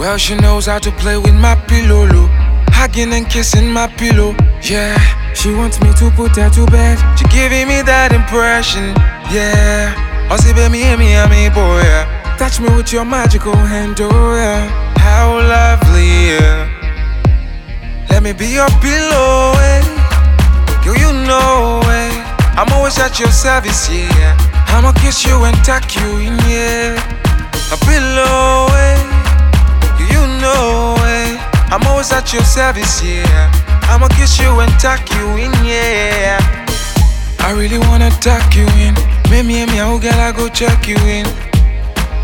Well, she knows how to play with my pillow, lo. hugging and kissing my pillow. Yeah, she wants me to put her to bed. She giving me that impression. Yeah, oh, see, baby, me, a boy. Yeah. Touch me with your magical hand, oh yeah. How lovely, yeah. Let me be your pillow, eh? Girl, you know, eh? I'm always at your service, yeah. I'ma kiss you and tuck you in, yeah. A pillow, I'm always at your service, yeah. I'ma kiss you and tuck you in, yeah. I really wanna tuck you in. Me, me, me, oh girl, I go check you in.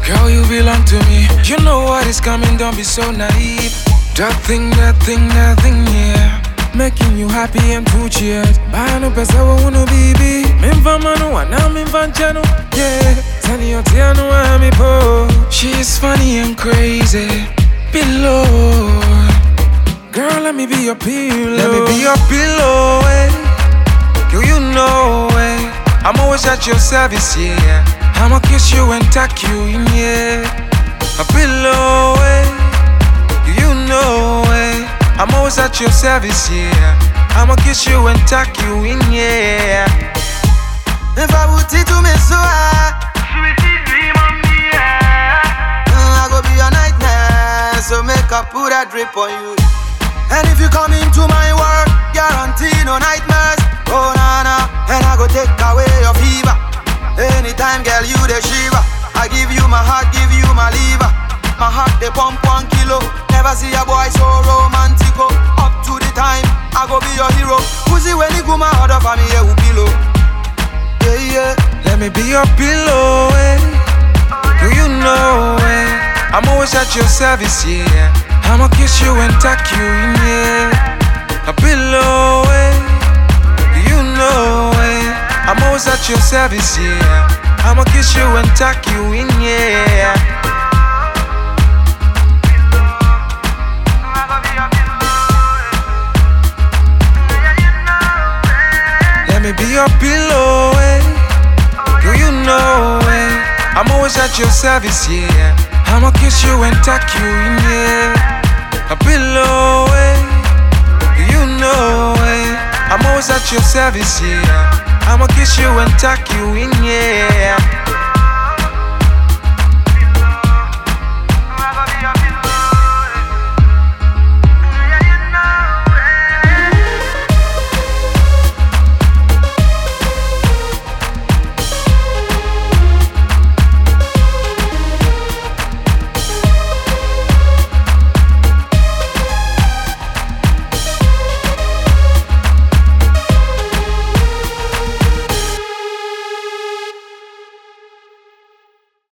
Girl, you belong to me. You know what is coming, don't be so naive. That thing, that thing, that thing, yeah. Making you happy and too cheered. Bano pesa wa uno bibi. Mimva manu wana mimva nchano. Yeah. Tani yote anu ami po. She's funny and crazy. Below. Girl, let me be your pillow. Let me be your pillow, eh. Girl, you know, eh. I'm always at your service, yeah. I'ma kiss you and tuck you in, yeah. A pillow, eh. You know, eh. I'm always at your service, yeah. I'ma kiss you and tuck you in, yeah. If I would to me so Sweetie dream of me, yeah. I go be your nightmare, so make I put a drip on you. And if you come into my world, guarantee no nightmares. Oh na na, and I go take away your fever. Anytime, girl, you the shiver. I give you my heart, give you my liver. My heart they pump one kilo. Never see a boy so romantico. Up to the time, I go be your hero. Pussy when you go my for me, yeah, pillow. Yeah, yeah. Let me be your pillow, eh. Do you know, eh? I'm always at your service, yeah. I'ma kiss you and tuck you in, yeah. A pillow, eh. Do you know, eh? I'm always at your service, yeah. I'ma kiss you and tuck you in, yeah. Let me be your pillow, eh? Do you know, eh? I'm always at your service, yeah. I'ma kiss you and tuck you in, yeah. Pillow, eh? Do you know, eh? I'm always at your service, yeah. I'ma kiss you and tuck you in, yeah.